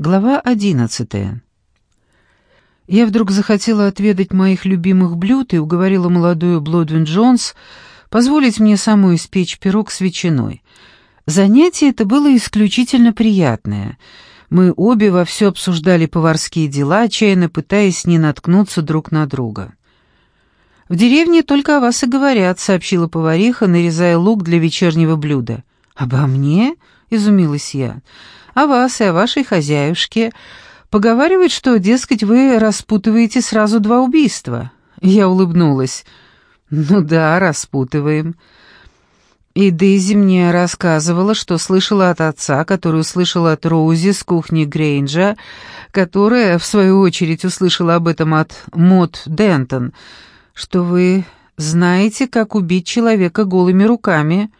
Глава одиннадцатая. Я вдруг захотела отведать моих любимых блюд и уговорила молодую Блодвин Джонс позволить мне самой испечь пирог с ветчиной. Занятие это было исключительно приятное. Мы обе вовсю обсуждали поварские дела, отчаянно пытаясь не наткнуться друг на друга. «В деревне только о вас и говорят», — сообщила повариха, нарезая лук для вечернего блюда. «Обо мне?» — изумилась я о вас и о вашей хозяюшке. Поговаривают, что, дескать, вы распутываете сразу два убийства». Я улыбнулась. «Ну да, распутываем». И Дейзи мне рассказывала, что слышала от отца, который услышал от Роузи с кухни Грейнджа, которая, в свою очередь, услышала об этом от Мот Дентон, что вы знаете, как убить человека голыми руками.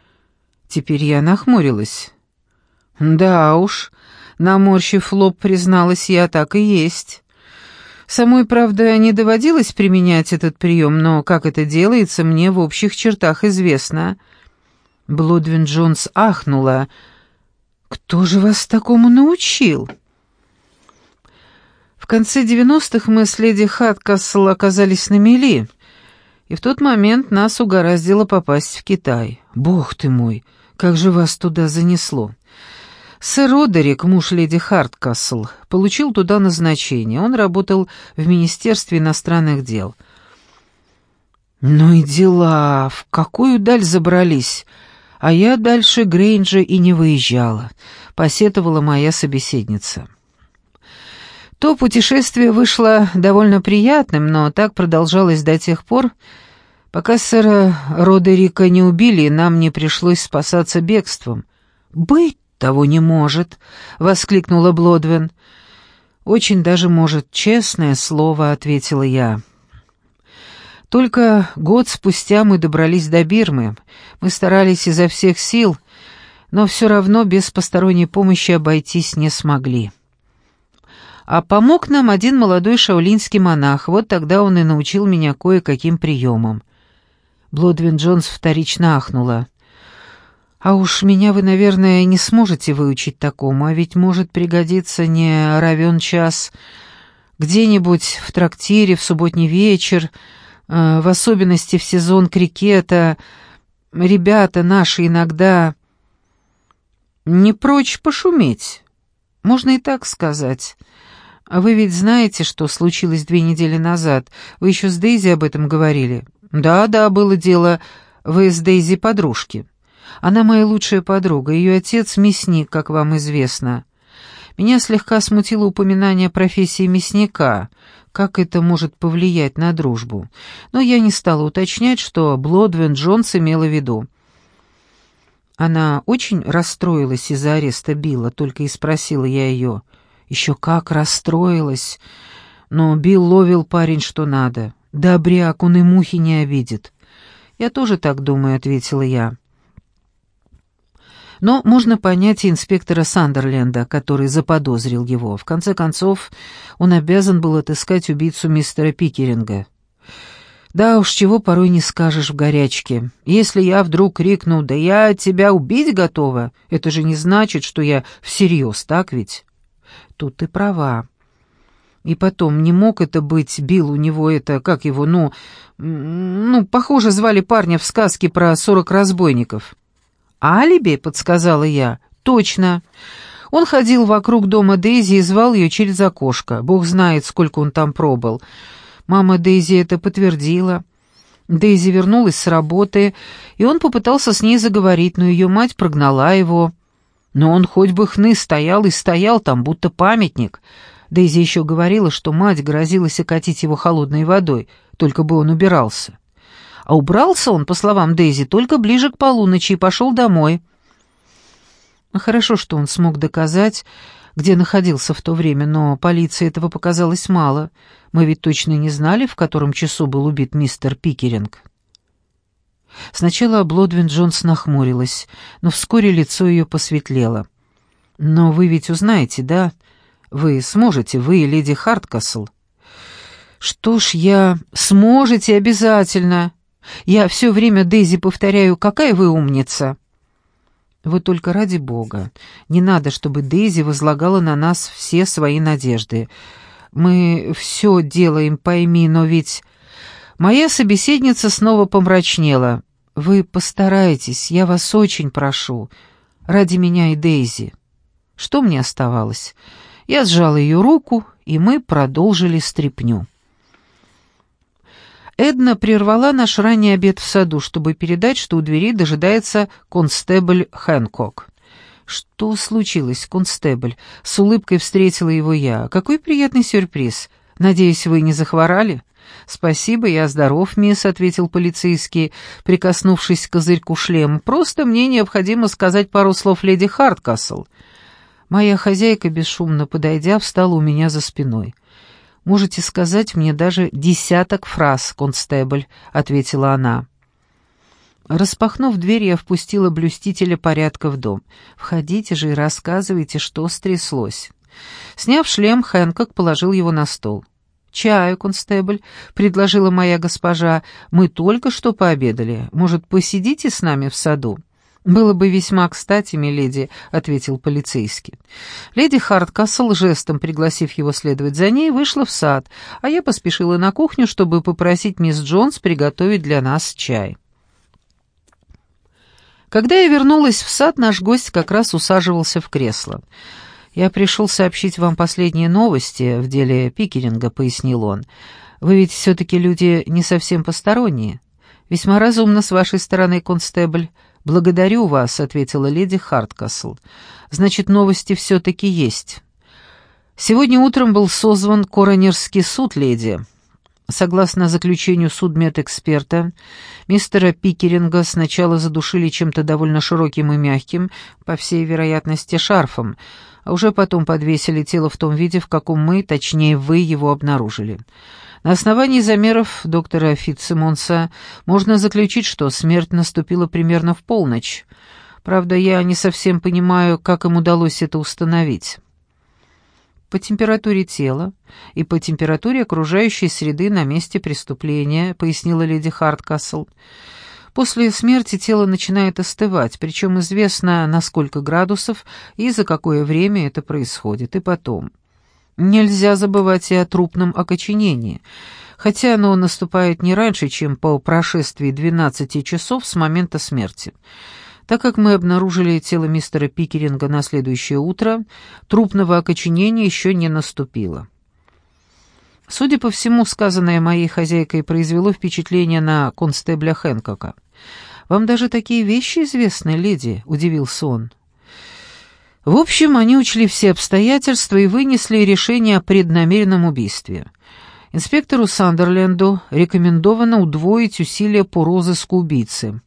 Теперь я нахмурилась. «Да уж», — наморщив лоб, призналась я, — «так и есть». Самой, правда, не доводилось применять этот прием, но как это делается, мне в общих чертах известно. Блудвин Джонс ахнула. «Кто же вас такому научил?» В конце девяностых мы с леди Хаткасл оказались на мели, и в тот момент нас угораздило попасть в Китай. Бог ты мой, как же вас туда занесло!» Сэр Родерик, муж леди Харткасл, получил туда назначение. Он работал в Министерстве иностранных дел. «Ну и дела! В какую даль забрались!» А я дальше Грейнджа и не выезжала, посетовала моя собеседница. То путешествие вышло довольно приятным, но так продолжалось до тех пор, пока сэра Родерика не убили, и нам не пришлось спасаться бегством. «Быть «Того не может», — воскликнула Блодвин. «Очень даже может, честное слово», — ответила я. Только год спустя мы добрались до Бирмы. Мы старались изо всех сил, но все равно без посторонней помощи обойтись не смогли. А помог нам один молодой шаулинский монах, вот тогда он и научил меня кое-каким приемам. Блодвин Джонс вторично ахнула. А уж меня вы, наверное, не сможете выучить такому, а ведь может пригодиться не равен час где-нибудь в трактире в субботний вечер, э, в особенности в сезон крикета. Ребята наши иногда не прочь пошуметь. Можно и так сказать. А вы ведь знаете, что случилось две недели назад? Вы еще с Дейзи об этом говорили? Да-да, было дело. Вы с Дейзи подружки. Она моя лучшая подруга, ее отец — мясник, как вам известно. Меня слегка смутило упоминание профессии мясника, как это может повлиять на дружбу. Но я не стала уточнять, что Блодвин Джонс имела в виду. Она очень расстроилась из-за ареста Билла, только и спросила я ее. Еще как расстроилась. Но Билл ловил парень что надо. Добряк, он и мухи не обидит. «Я тоже так думаю», — ответила я. Но можно понять и инспектора Сандерленда, который заподозрил его. В конце концов, он обязан был отыскать убийцу мистера Пикеринга. Да уж, чего порой не скажешь в горячке. Если я вдруг крикну «Да я тебя убить готова», это же не значит, что я всерьез, так ведь? Тут ты права. И потом, не мог это быть, бил у него это, как его, ну, ну, похоже, звали парня в сказке про сорок разбойников. «Алиби?» — подсказала я. «Точно». Он ходил вокруг дома Дейзи и звал ее через окошко. Бог знает, сколько он там пробыл. Мама Дейзи это подтвердила. Дейзи вернулась с работы, и он попытался с ней заговорить, но ее мать прогнала его. Но он хоть бы хны стоял и стоял там, будто памятник. Дейзи еще говорила, что мать грозилась окатить его холодной водой, только бы он убирался. А убрался он, по словам Дейзи, только ближе к полуночи и пошел домой. Хорошо, что он смог доказать, где находился в то время, но полиции этого показалось мало. Мы ведь точно не знали, в котором часу был убит мистер Пикеринг. Сначала Блодвин Джонс нахмурилась, но вскоре лицо ее посветлело. «Но вы ведь узнаете, да? Вы сможете, вы, леди Харткасл?» «Что ж, я... Сможете обязательно!» Я все время Дейзи повторяю, какая вы умница. Вы только ради Бога. Не надо, чтобы Дейзи возлагала на нас все свои надежды. Мы все делаем, пойми, но ведь...» Моя собеседница снова помрачнела. «Вы постарайтесь, я вас очень прошу. Ради меня и Дейзи». Что мне оставалось? Я сжал ее руку, и мы продолжили стряпню. Эдна прервала наш ранний обед в саду, чтобы передать, что у двери дожидается констебль Хэнкок. «Что случилось, констебль?» — с улыбкой встретила его я. «Какой приятный сюрприз. Надеюсь, вы не захворали?» «Спасибо, я здоров, мисс», — ответил полицейский, прикоснувшись к козырьку шлема. «Просто мне необходимо сказать пару слов леди Харткасл». Моя хозяйка, бесшумно подойдя, встала у меня за спиной. Можете сказать мне даже десяток фраз, констебль», — ответила она. Распахнув дверь, я впустила блюстителя порядка в дом. «Входите же и рассказывайте, что стряслось». Сняв шлем, Хэнкок положил его на стол. «Чаю, констебль», — предложила моя госпожа. «Мы только что пообедали. Может, посидите с нами в саду?» «Было бы весьма кстати, миледи», — ответил полицейский. Леди Харткасл, жестом пригласив его следовать за ней, вышла в сад, а я поспешила на кухню, чтобы попросить мисс Джонс приготовить для нас чай. Когда я вернулась в сад, наш гость как раз усаживался в кресло. «Я пришел сообщить вам последние новости в деле Пикеринга», — пояснил он. «Вы ведь все-таки люди не совсем посторонние. Весьма разумно с вашей стороны, констебль». «Благодарю вас», — ответила леди Харткасл. «Значит, новости все-таки есть. Сегодня утром был созван коронерский суд, леди. Согласно заключению судмедэксперта, мистера Пикеринга сначала задушили чем-то довольно широким и мягким, по всей вероятности шарфом, а уже потом подвесили тело в том виде, в каком мы, точнее вы, его обнаружили». На основании замеров доктора Фитцемонса можно заключить, что смерть наступила примерно в полночь. Правда, я не совсем понимаю, как им удалось это установить. По температуре тела и по температуре окружающей среды на месте преступления, пояснила леди Харткасл. После смерти тело начинает остывать, причем известно, на сколько градусов и за какое время это происходит, и потом. Нельзя забывать и о трупном окоченении, хотя оно наступает не раньше, чем по прошествии 12 часов с момента смерти. Так как мы обнаружили тело мистера Пикеринга на следующее утро, трупного окоченения еще не наступило. Судя по всему, сказанное моей хозяйкой произвело впечатление на констебля Хэнкока. «Вам даже такие вещи известны, леди?» — удивился он. В общем, они учли все обстоятельства и вынесли решение о преднамеренном убийстве. Инспектору Сандерленду рекомендовано удвоить усилия по розыску убийцы.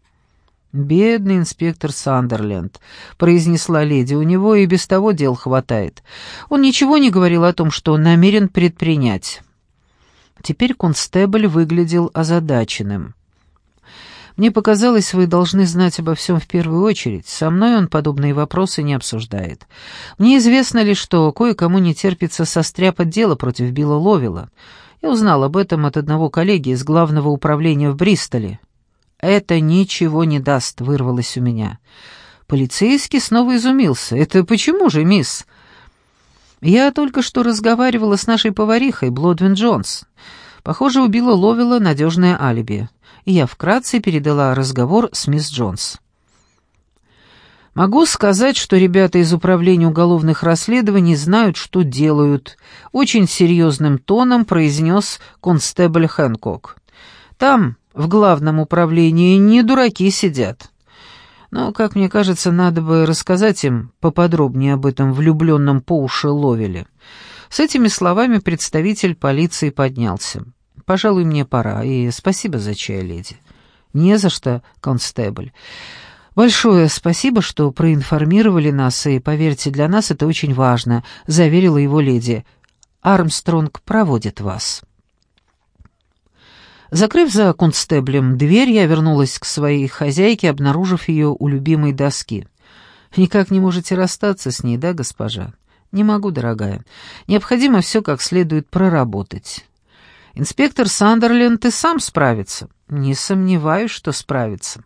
«Бедный инспектор Сандерленд», — произнесла леди, — «у него и без того дел хватает. Он ничего не говорил о том, что намерен предпринять». Теперь констебль выглядел озадаченным. Мне показалось, вы должны знать обо всем в первую очередь. Со мной он подобные вопросы не обсуждает. Мне известно лишь, что кое-кому не терпится состряпать дело против Билла Ловила. Я узнал об этом от одного коллеги из главного управления в Бристоле. «Это ничего не даст», — вырвалось у меня. Полицейский снова изумился. «Это почему же, мисс?» «Я только что разговаривала с нашей поварихой, Блодвин Джонс. Похоже, у Билла Ловила надежное алиби и я вкратце передала разговор с мисс Джонс. «Могу сказать, что ребята из Управления уголовных расследований знают, что делают», — очень серьезным тоном произнес констебль Хэнкок. «Там, в главном управлении, не дураки сидят. Но, как мне кажется, надо бы рассказать им поподробнее об этом влюбленном по уши Ловеле». С этими словами представитель полиции поднялся. Пожалуй, мне пора, и спасибо за чай, леди». «Не за что, констебль. Большое спасибо, что проинформировали нас, и, поверьте, для нас это очень важно», — заверила его леди. «Армстронг проводит вас». Закрыв за констеблем дверь, я вернулась к своей хозяйке, обнаружив ее у любимой доски. «Никак не можете расстаться с ней, да, госпожа?» «Не могу, дорогая. Необходимо все как следует проработать». Инспектор Сандерленд и сам справится. Не сомневаюсь, что справится.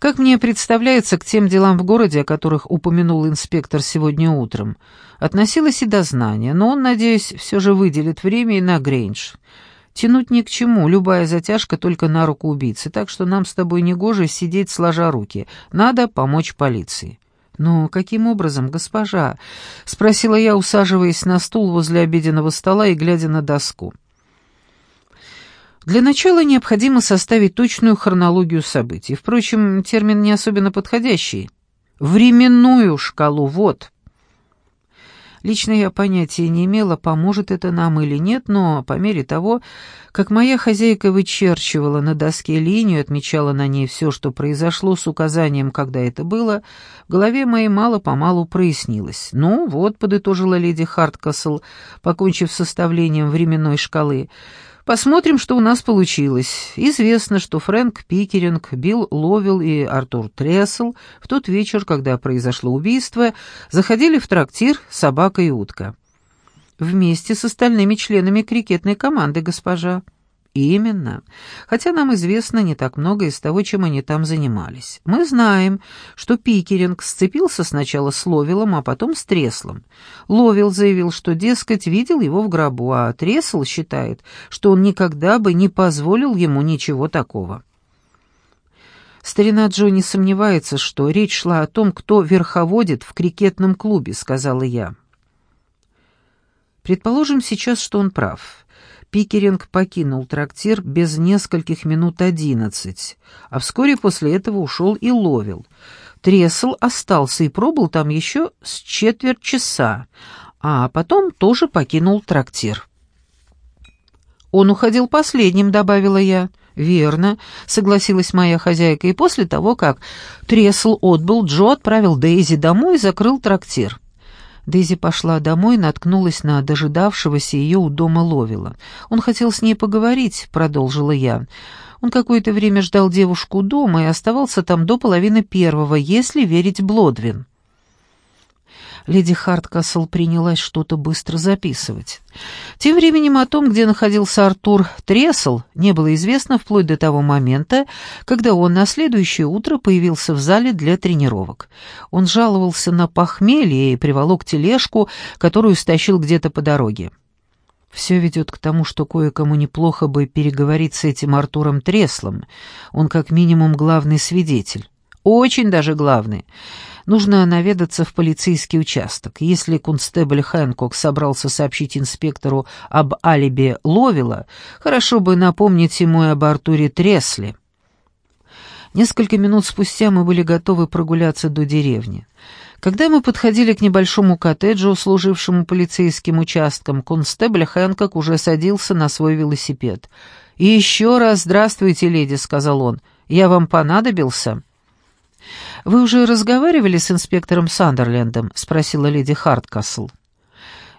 Как мне представляется, к тем делам в городе, о которых упомянул инспектор сегодня утром, относилось и дознание, но он, надеюсь, все же выделит время и на Грейндж. Тянуть ни к чему, любая затяжка только на руку убийцы, так что нам с тобой не гоже сидеть сложа руки. Надо помочь полиции». «Но каким образом, госпожа?» — спросила я, усаживаясь на стул возле обеденного стола и глядя на доску. Для начала необходимо составить точную хронологию событий. Впрочем, термин не особенно подходящий. Временную шкалу, вот. Лично я понятия не имела, поможет это нам или нет, но по мере того, как моя хозяйка вычерчивала на доске линию, отмечала на ней все, что произошло, с указанием, когда это было, в голове моей мало-помалу прояснилось. «Ну вот», — подытожила леди Харткасл, покончив составлением временной шкалы, — Посмотрим, что у нас получилось. Известно, что Фрэнк Пикеринг, Билл Ловил и Артур Трессел в тот вечер, когда произошло убийство, заходили в трактир «Собака и утка». Вместе с остальными членами крикетной команды, госпожа. Именно. Хотя нам известно не так много из того, чем они там занимались. Мы знаем, что Пикеринг сцепился сначала с Ловелом, а потом с Треслом. Ловел заявил, что, дескать, видел его в гробу, а Тресл считает, что он никогда бы не позволил ему ничего такого. «Старина Джо не сомневается, что речь шла о том, кто верховодит в крикетном клубе», — сказала я. «Предположим сейчас, что он прав». Пикеринг покинул трактир без нескольких минут одиннадцать, а вскоре после этого ушел и ловил. Тресл остался и пробыл там еще с четверть часа, а потом тоже покинул трактир. «Он уходил последним», — добавила я. «Верно», — согласилась моя хозяйка, и после того, как Тресл отбыл, Джо отправил Дейзи домой и закрыл трактир. Дейзи пошла домой наткнулась на дожидавшегося ее у дома Ловила. «Он хотел с ней поговорить», — продолжила я. Он какое-то время ждал девушку дома и оставался там до половины первого, если верить Блодвин. Леди Харткасл принялась что-то быстро записывать. Тем временем о том, где находился Артур Тресл, не было известно вплоть до того момента, когда он на следующее утро появился в зале для тренировок. Он жаловался на похмелье и приволок тележку, которую стащил где-то по дороге. Все ведет к тому, что кое-кому неплохо бы переговорить с этим Артуром Треслом. Он как минимум главный свидетель. Очень даже главный. Нужно наведаться в полицейский участок. Если констебль Хэнкок собрался сообщить инспектору об алиби Ловила, хорошо бы напомнить ему об Артуре Тресле. Несколько минут спустя мы были готовы прогуляться до деревни. Когда мы подходили к небольшому коттеджу, служившему полицейским участком, констебль Хэнкок уже садился на свой велосипед. «И еще раз здравствуйте, леди», — сказал он. «Я вам понадобился?» «Вы уже разговаривали с инспектором Сандерлендом?» — спросила леди Харткасл.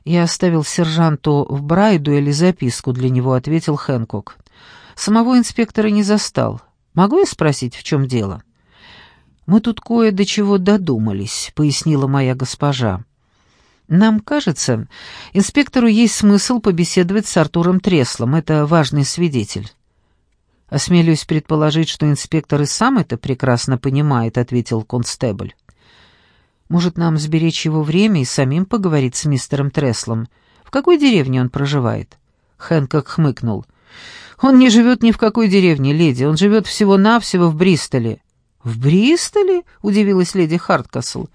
«Я оставил сержанту в Брайдуэле записку для него», — ответил Хэнкок. «Самого инспектора не застал. Могу я спросить, в чем дело?» «Мы тут кое до чего додумались», — пояснила моя госпожа. «Нам кажется, инспектору есть смысл побеседовать с Артуром Треслом, это важный свидетель». «Осмелюсь предположить, что инспектор и сам это прекрасно понимает», — ответил констебль. «Может, нам сберечь его время и самим поговорить с мистером Треслом? В какой деревне он проживает?» Хэнкок хмыкнул. «Он не живет ни в какой деревне, леди. Он живет всего-навсего в Бристоле». «В Бристоле?» — удивилась леди Харткасл.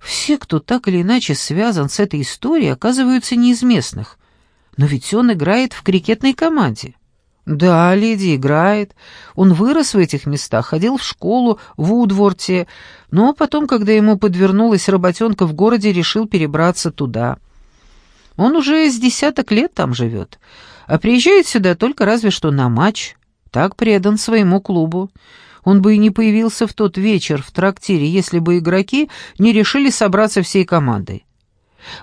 «Все, кто так или иначе связан с этой историей, оказываются не из местных. Но ведь он играет в крикетной команде». «Да, леди играет. Он вырос в этих местах, ходил в школу в Удворте, но потом, когда ему подвернулась работенка в городе, решил перебраться туда. Он уже с десяток лет там живет, а приезжает сюда только разве что на матч. Так предан своему клубу. Он бы и не появился в тот вечер в трактире, если бы игроки не решили собраться всей командой.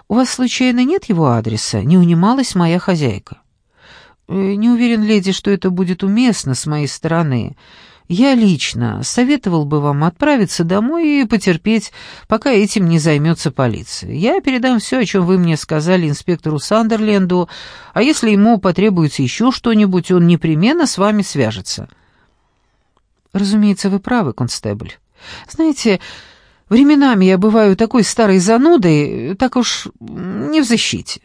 «У вас, случайно, нет его адреса?» — не унималась моя хозяйка. Э, «Не уверен, леди, что это будет уместно с моей стороны. Я лично советовал бы вам отправиться домой и потерпеть, пока этим не займется полиция. Я передам все, о чем вы мне сказали инспектору Сандерленду, а если ему потребуется еще что-нибудь, он непременно с вами свяжется». Разумеется, вы правы, констебль. Знаете, временами я бываю такой старой занудой, так уж не в защите.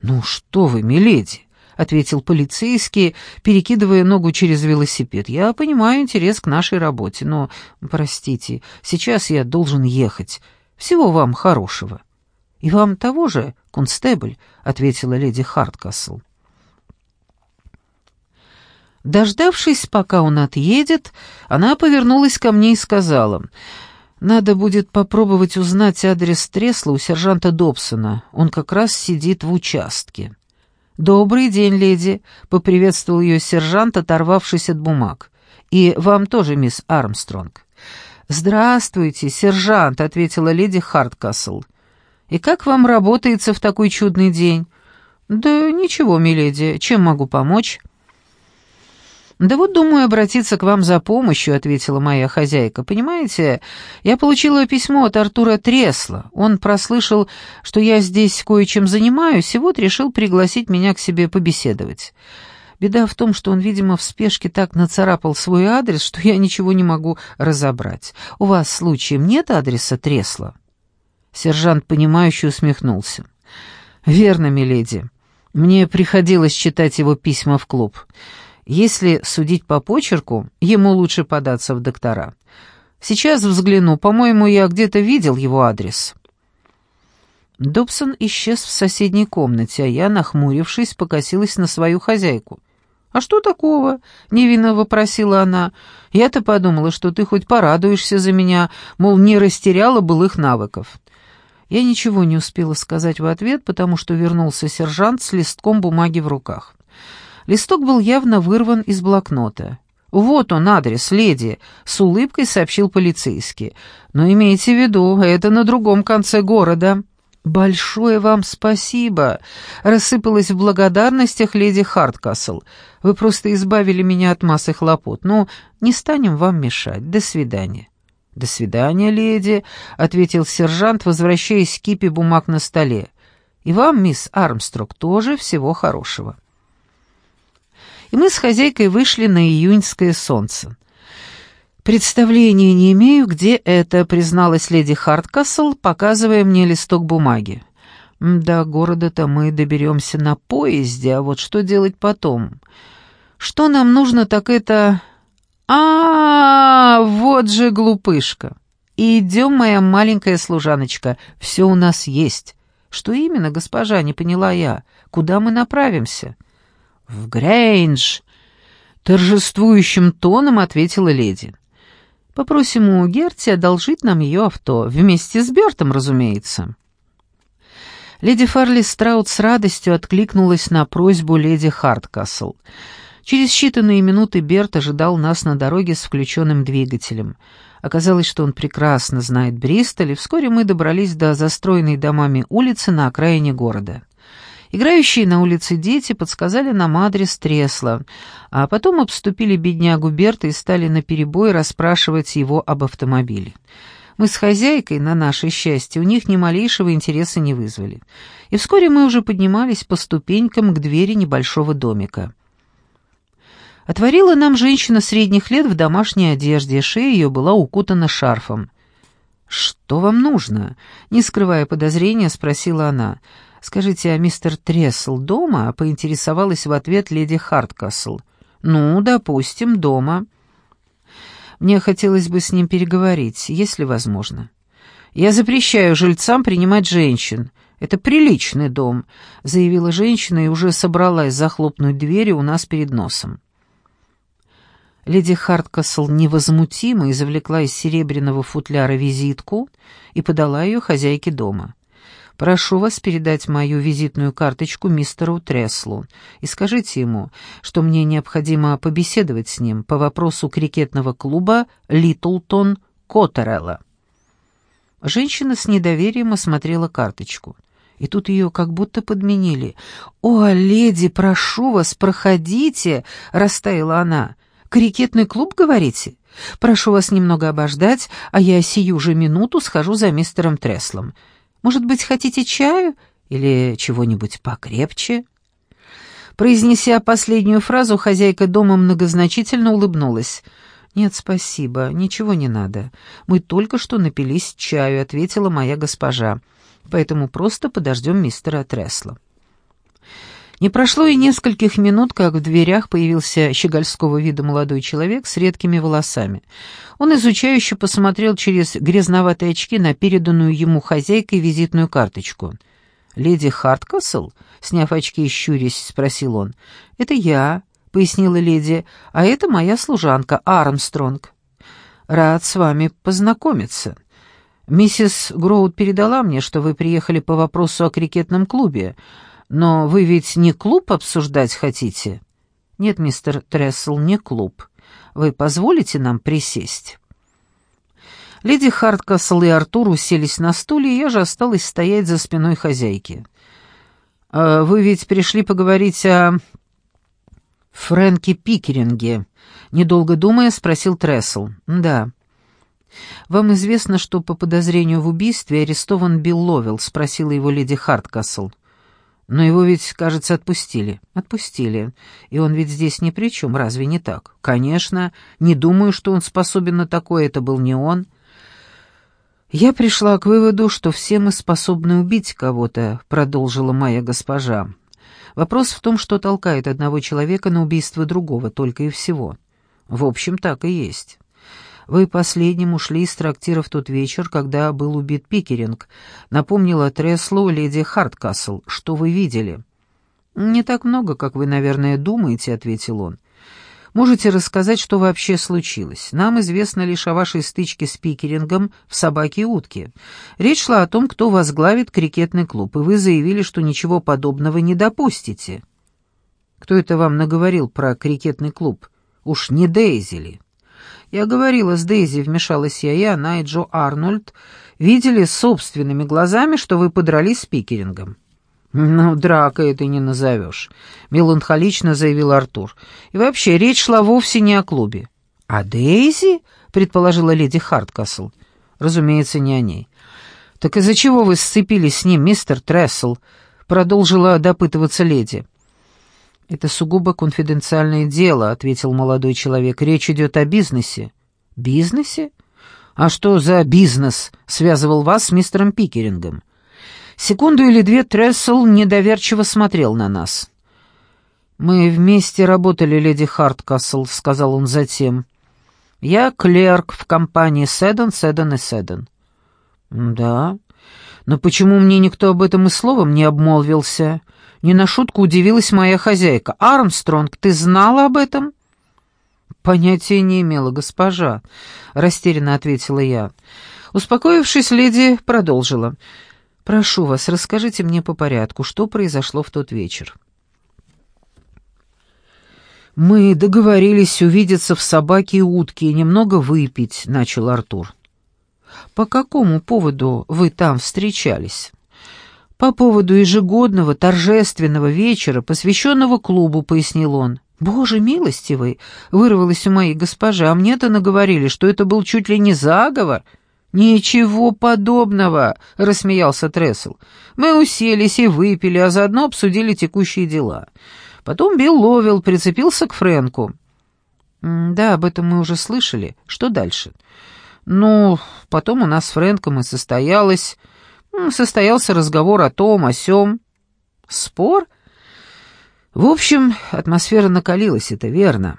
Ну что вы, миледи, — ответил полицейский, перекидывая ногу через велосипед. «Я понимаю интерес к нашей работе, но, простите, сейчас я должен ехать. Всего вам хорошего». «И вам того же, констебль», — ответила леди Харткасл. Дождавшись, пока он отъедет, она повернулась ко мне и сказала, «Надо будет попробовать узнать адрес Тресла у сержанта Добсона. Он как раз сидит в участке». «Добрый день, леди», — поприветствовал ее сержант, оторвавшись от бумаг. «И вам тоже, мисс Армстронг». «Здравствуйте, сержант», — ответила леди Харткасл. «И как вам работается в такой чудный день?» «Да ничего, миледи, чем могу помочь?» «Да вот думаю обратиться к вам за помощью», — ответила моя хозяйка. «Понимаете, я получила письмо от Артура Тресла. Он прослышал, что я здесь кое-чем занимаюсь, и вот решил пригласить меня к себе побеседовать. Беда в том, что он, видимо, в спешке так нацарапал свой адрес, что я ничего не могу разобрать. У вас, случаем, нет адреса Тресла?» Сержант, понимающе усмехнулся. «Верно, миледи. Мне приходилось читать его письма в клуб». Если судить по почерку, ему лучше податься в доктора. Сейчас взгляну, по-моему, я где-то видел его адрес». Добсон исчез в соседней комнате, а я, нахмурившись, покосилась на свою хозяйку. «А что такого?» — невинно вопросила она. «Я-то подумала, что ты хоть порадуешься за меня, мол, не растеряла былых навыков». Я ничего не успела сказать в ответ, потому что вернулся сержант с листком бумаги в руках. Листок был явно вырван из блокнота. «Вот он, адрес, леди», — с улыбкой сообщил полицейский. «Но имейте в виду, это на другом конце города». «Большое вам спасибо!» — рассыпалась в благодарностях леди Харткасл. «Вы просто избавили меня от массы хлопот. Ну, не станем вам мешать. До свидания». «До свидания, леди», — ответил сержант, возвращаясь к кипе бумаг на столе. «И вам, мисс Армстронг, тоже всего хорошего» и мы с хозяйкой вышли на июньское солнце. «Представления не имею, где это», — призналась леди Харткасл, показывая мне листок бумаги. «До города-то мы доберемся на поезде, а вот что делать потом? Что нам нужно, так это...» а, -а, -а вот же глупышка! Идем, моя маленькая служаночка, все у нас есть». «Что именно, госпожа?» — не поняла я. «Куда мы направимся?» «В Грейндж!» — торжествующим тоном ответила леди. «Попросим у Герти одолжить нам ее авто, вместе с Бертом, разумеется». Леди Фарли Страут с радостью откликнулась на просьбу леди Харткасл. Через считанные минуты Берт ожидал нас на дороге с включенным двигателем. Оказалось, что он прекрасно знает Бристоль, и вскоре мы добрались до застроенной домами улицы на окраине города. Играющие на улице дети подсказали нам адрес Тресла, а потом обступили беднягу Берта и стали наперебой расспрашивать его об автомобиле. Мы с хозяйкой, на наше счастье, у них ни малейшего интереса не вызвали. И вскоре мы уже поднимались по ступенькам к двери небольшого домика. Отворила нам женщина средних лет в домашней одежде, шея ее была укутана шарфом. «Что вам нужно?» — не скрывая подозрения, спросила она. «Скажите, а мистер Тресл дома?» — поинтересовалась в ответ леди Харткасл. «Ну, допустим, дома». «Мне хотелось бы с ним переговорить, если возможно». «Я запрещаю жильцам принимать женщин. Это приличный дом», — заявила женщина и уже собралась захлопнуть двери у нас перед носом. Леди Харткасл невозмутимо извлекла из серебряного футляра визитку и подала ее хозяйке дома. Прошу вас передать мою визитную карточку мистеру Треслу и скажите ему, что мне необходимо побеседовать с ним по вопросу крикетного клуба «Литлтон Коттерелла». Женщина с недоверием осмотрела карточку. И тут ее как будто подменили. «О, леди, прошу вас, проходите!» — растаяла она. «Крикетный клуб, говорите? Прошу вас немного обождать, а я сию же минуту схожу за мистером Треслом. Может быть, хотите чаю или чего-нибудь покрепче?» Произнеся последнюю фразу, хозяйка дома многозначительно улыбнулась. «Нет, спасибо, ничего не надо. Мы только что напились чаю», — ответила моя госпожа. «Поэтому просто подождем мистера Тресла». Не прошло и нескольких минут, как в дверях появился щегольского вида молодой человек с редкими волосами. Он изучающе посмотрел через грязноватые очки на переданную ему хозяйкой визитную карточку. «Леди Харткасл?» — сняв очки и щурясь, спросил он. «Это я», пояснила леди, — «а это моя служанка Армстронг. Рад с вами познакомиться. Миссис Гроуд передала мне, что вы приехали по вопросу о крикетном клубе, но вы ведь не клуб обсуждать хотите?» «Нет, мистер Трессел, не клуб. Вы позволите нам присесть?» Леди Харткасл и Артур уселись на стуле, и я же осталась стоять за спиной хозяйки. «А «Вы ведь пришли поговорить о Фрэнки Пикеринге», — недолго думая, спросил Трессел. «Да». «Вам известно, что по подозрению в убийстве арестован Билл Ловелл?» — спросила его леди Харткасл. «Но его ведь, кажется, отпустили». «Отпустили. И он ведь здесь ни при чем, разве не так?» «Конечно. Не думаю, что он способен на такое. Это был не он». «Я пришла к выводу, что все мы способны убить кого-то», — продолжила моя госпожа. Вопрос в том, что толкает одного человека на убийство другого, только и всего. В общем, так и есть. Вы последним ушли из трактира в тот вечер, когда был убит Пикеринг. Напомнила Треслу леди Харткасл. Что вы видели? «Не так много, как вы, наверное, думаете», — ответил он. Можете рассказать, что вообще случилось? Нам известно лишь о вашей стычке с Пикерингом в «Собаке и утке». Речь шла о том, кто возглавит крикетный клуб, и вы заявили, что ничего подобного не допустите. Кто это вам наговорил про крикетный клуб? Уж не Дейзи ли? Я говорила с Дейзи, вмешалась я, и она, и Джо Арнольд видели собственными глазами, что вы подрались с Пикерингом. «Ну, драка это не назовешь», — меланхолично заявил Артур. «И вообще, речь шла вовсе не о клубе». «А Дейзи?» — предположила леди Харткасл. «Разумеется, не о ней». «Так из-за чего вы сцепились с ним, мистер Трессел?» — продолжила допытываться леди. «Это сугубо конфиденциальное дело», — ответил молодой человек. «Речь идет о бизнесе». «Бизнесе? А что за бизнес связывал вас с мистером Пикерингом?» Секунду или две Трессел недоверчиво смотрел на нас. «Мы вместе работали, леди Харткасл», — сказал он затем. «Я клерк в компании Седон, Седон и Седон». «Да? Но почему мне никто об этом и словом не обмолвился?» Не на шутку удивилась моя хозяйка. «Армстронг, ты знала об этом?» «Понятия не имела, госпожа», — растерянно ответила я. Успокоившись, леди продолжила. Прошу вас, расскажите мне по порядку, что произошло в тот вечер. Мы договорились увидеться в собаке и утке и немного выпить, начал Артур. По какому поводу вы там встречались? По поводу ежегодного торжественного вечера, посвященного клубу, пояснил он. «Боже милостивый!» — вырвалось у моей госпожи, а мне-то наговорили, что это был чуть ли не заговор — «Ничего подобного!» — рассмеялся Трессел. «Мы уселись и выпили, а заодно обсудили текущие дела. Потом Билл Ловил прицепился к Фрэнку». «Да, об этом мы уже слышали. Что дальше?» «Ну, потом у нас с Фрэнком и состоялось... Состоялся разговор о том, о сём». «Спор?» «В общем, атмосфера накалилась, это верно.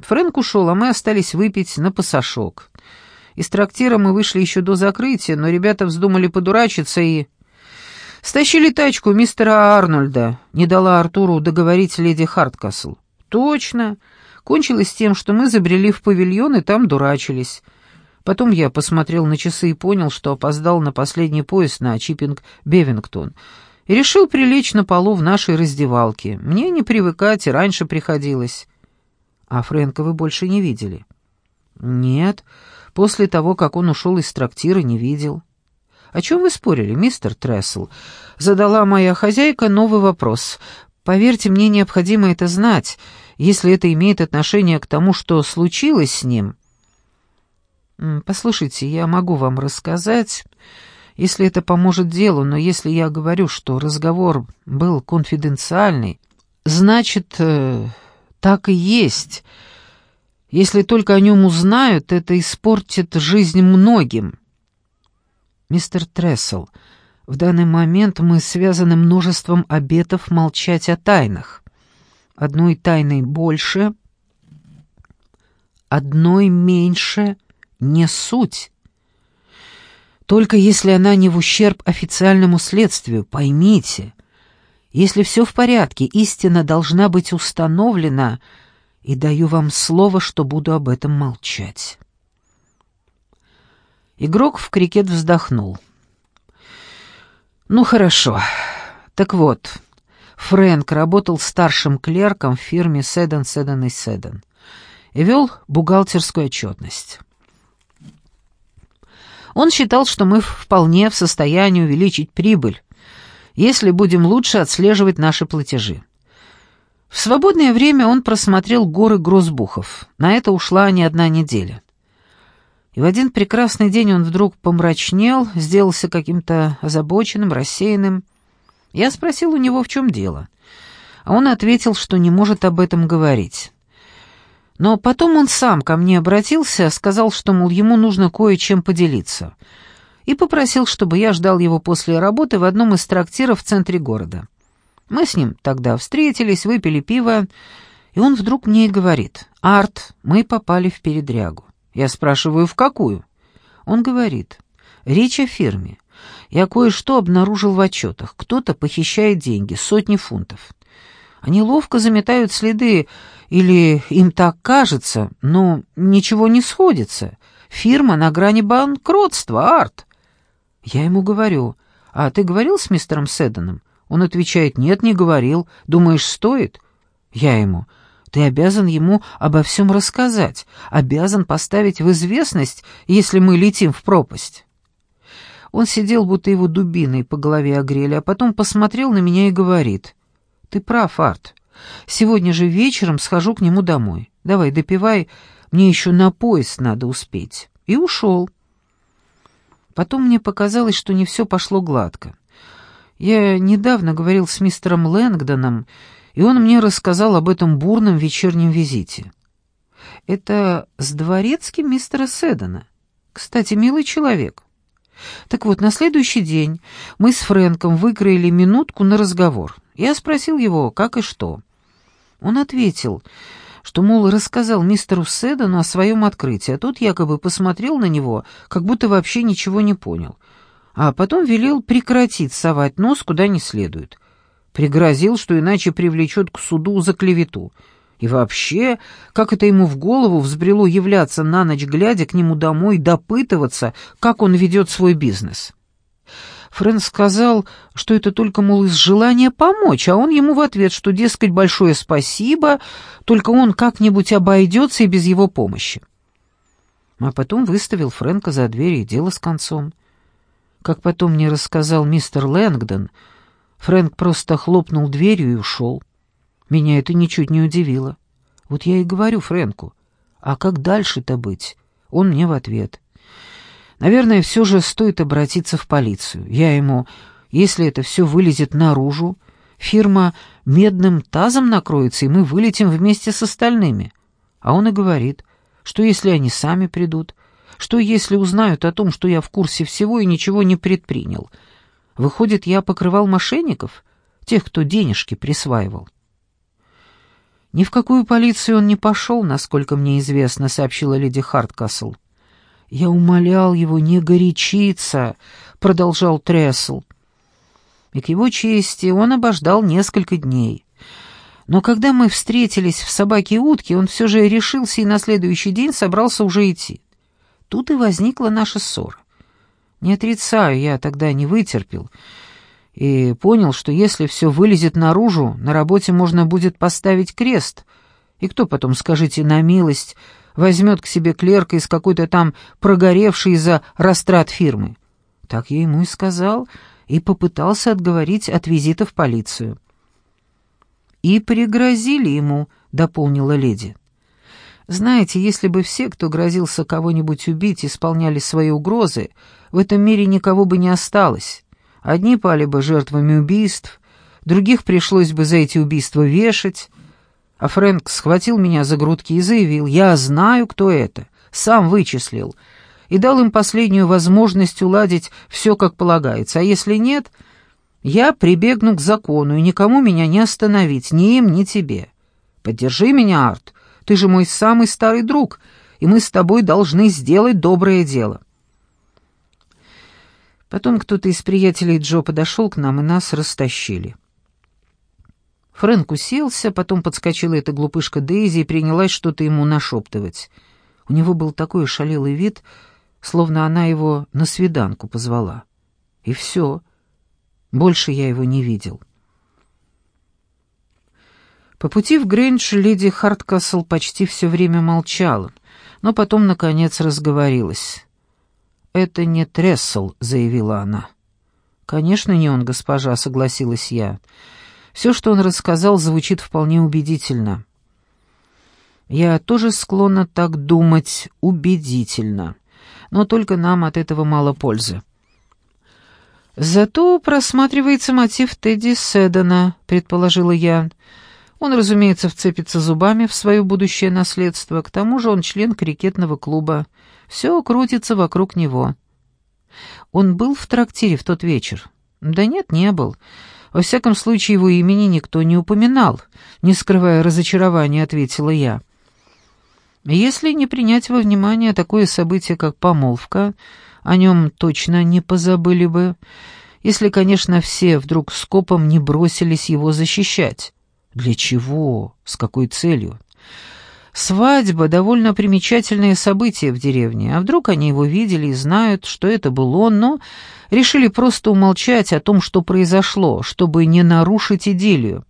Фрэнк ушел, а мы остались выпить на пасашок». Из трактира мы вышли еще до закрытия, но ребята вздумали подурачиться и... Стащили тачку мистера Арнольда, не дала Артуру договорить леди Харткасл. Точно. Кончилось тем, что мы забрели в павильон и там дурачились. Потом я посмотрел на часы и понял, что опоздал на последний поезд на Чиппинг-Бевингтон. И решил прилечь на полу в нашей раздевалке. Мне не привыкать, и раньше приходилось. А Фрэнка вы больше не видели? Нет. После того, как он ушел из трактира, не видел. «О чем вы спорили, мистер Трессел?» Задала моя хозяйка новый вопрос. «Поверьте, мне необходимо это знать, если это имеет отношение к тому, что случилось с ним». «Послушайте, я могу вам рассказать, если это поможет делу, но если я говорю, что разговор был конфиденциальный, значит, э, так и есть». Если только о нем узнают, это испортит жизнь многим. Мистер Трессел, в данный момент мы связаны множеством обетов молчать о тайнах. Одной тайной больше, одной меньше не суть. Только если она не в ущерб официальному следствию, поймите. Если все в порядке, истина должна быть установлена — и даю вам слово, что буду об этом молчать». Игрок в крикет вздохнул. «Ну хорошо. Так вот, Фрэнк работал старшим клерком в фирме Седан, Седан и Седан и вел бухгалтерскую отчетность. Он считал, что мы вполне в состоянии увеличить прибыль, если будем лучше отслеживать наши платежи. В свободное время он просмотрел горы Грозбухов. На это ушла не одна неделя. И в один прекрасный день он вдруг помрачнел, сделался каким-то озабоченным, рассеянным. Я спросил у него, в чем дело. А он ответил, что не может об этом говорить. Но потом он сам ко мне обратился, сказал, что, мол, ему нужно кое-чем поделиться, и попросил, чтобы я ждал его после работы в одном из трактиров в центре города. Мы с ним тогда встретились, выпили пиво, и он вдруг мне и говорит, «Арт, мы попали в передрягу». Я спрашиваю, «В какую?» Он говорит, «Речь о фирме. Я кое-что обнаружил в отчетах. Кто-то похищает деньги, сотни фунтов. Они ловко заметают следы, или им так кажется, но ничего не сходится. Фирма на грани банкротства, Арт». Я ему говорю, «А ты говорил с мистером Седаном?» Он отвечает, нет, не говорил. Думаешь, стоит? Я ему, ты обязан ему обо всем рассказать, обязан поставить в известность, если мы летим в пропасть. Он сидел, будто его дубиной по голове огрели, а потом посмотрел на меня и говорит, ты прав, Арт. Сегодня же вечером схожу к нему домой. Давай, допивай, мне еще на поезд надо успеть. И ушел. Потом мне показалось, что не все пошло гладко. Я недавно говорил с мистером Лэнгдоном, и он мне рассказал об этом бурном вечернем визите. Это с дворецким мистера Седана. Кстати, милый человек. Так вот, на следующий день мы с Фрэнком выкроили минутку на разговор. Я спросил его, как и что. Он ответил, что, мол, рассказал мистеру Седану о своем открытии, а тот якобы посмотрел на него, как будто вообще ничего не понял — а потом велел прекратить совать нос куда не следует. Пригрозил, что иначе привлечет к суду за клевету. И вообще, как это ему в голову взбрело являться на ночь глядя к нему домой, допытываться, как он ведет свой бизнес. Фрэнк сказал, что это только, мол, из желания помочь, а он ему в ответ, что, дескать, большое спасибо, только он как-нибудь обойдется и без его помощи. А потом выставил Фрэнка за дверь и дело с концом. Как потом мне рассказал мистер Лэнгдон, Фрэнк просто хлопнул дверью и ушел. Меня это ничуть не удивило. Вот я и говорю Фрэнку, а как дальше-то быть? Он мне в ответ. Наверное, все же стоит обратиться в полицию. Я ему, если это все вылезет наружу, фирма медным тазом накроется, и мы вылетим вместе с остальными. А он и говорит, что если они сами придут, что если узнают о том, что я в курсе всего и ничего не предпринял? Выходит, я покрывал мошенников, тех, кто денежки присваивал. Ни в какую полицию он не пошел, насколько мне известно, сообщила леди Харткасл. Я умолял его не горячиться, продолжал Тресл. И к его чести он обождал несколько дней. Но когда мы встретились в собаке утке, он все же решился и на следующий день собрался уже идти. Тут и возникла наша ссора. Не отрицаю, я тогда не вытерпел и понял, что если все вылезет наружу, на работе можно будет поставить крест. И кто потом, скажите на милость, возьмет к себе клерка из какой-то там прогоревшей из-за растрат фирмы? Так я ему и сказал, и попытался отговорить от визита в полицию. «И пригрозили ему», — дополнила леди. Знаете, если бы все, кто грозился кого-нибудь убить, исполняли свои угрозы, в этом мире никого бы не осталось. Одни пали бы жертвами убийств, других пришлось бы за эти убийства вешать. А Фрэнк схватил меня за грудки и заявил, «Я знаю, кто это, сам вычислил» и дал им последнюю возможность уладить все как полагается, а если нет, я прибегну к закону, и никому меня не остановить, ни им, ни тебе. Поддержи меня, Арт, ты же мой самый старый друг, и мы с тобой должны сделать доброе дело». Потом кто-то из приятелей Джо подошел к нам, и нас растащили. Фрэнк уселся, потом подскочила эта глупышка Дейзи и принялась что-то ему нашептывать. У него был такой шалелый вид, словно она его на свиданку позвала. И все. Больше я его не видел. По пути в Грэндж леди Харткасл почти все время молчала, но потом, наконец, разговорилась. «Это не Трессел», — заявила она. «Конечно, не он, госпожа», — согласилась я. «Все, что он рассказал, звучит вполне убедительно». «Я тоже склонна так думать убедительно» но только нам от этого мало пользы. «Зато просматривается мотив Тедди Седана», — предположила я. «Он, разумеется, вцепится зубами в свое будущее наследство, к тому же он член крикетного клуба. Все крутится вокруг него». «Он был в трактире в тот вечер?» «Да нет, не был. Во всяком случае, его имени никто не упоминал», — не скрывая разочарования, ответила я. Если не принять во внимание такое событие, как помолвка, о нем точно не позабыли бы, если, конечно, все вдруг скопом не бросились его защищать. Для чего? С какой целью? Свадьба — довольно примечательное событие в деревне, а вдруг они его видели и знают, что это был он, но решили просто умолчать о том, что произошло, чтобы не нарушить идиллию.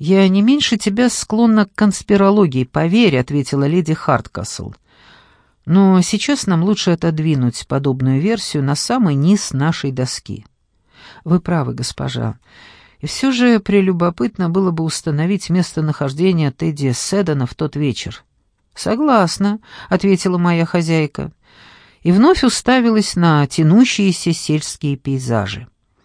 «Я не меньше тебя склонна к конспирологии, поверь», — ответила леди Харткасл. «Но сейчас нам лучше отодвинуть подобную версию на самый низ нашей доски». «Вы правы, госпожа. И все же прелюбопытно было бы установить местонахождение Тедди Седана в тот вечер». «Согласна», — ответила моя хозяйка, и вновь уставилась на тянущиеся сельские пейзажи.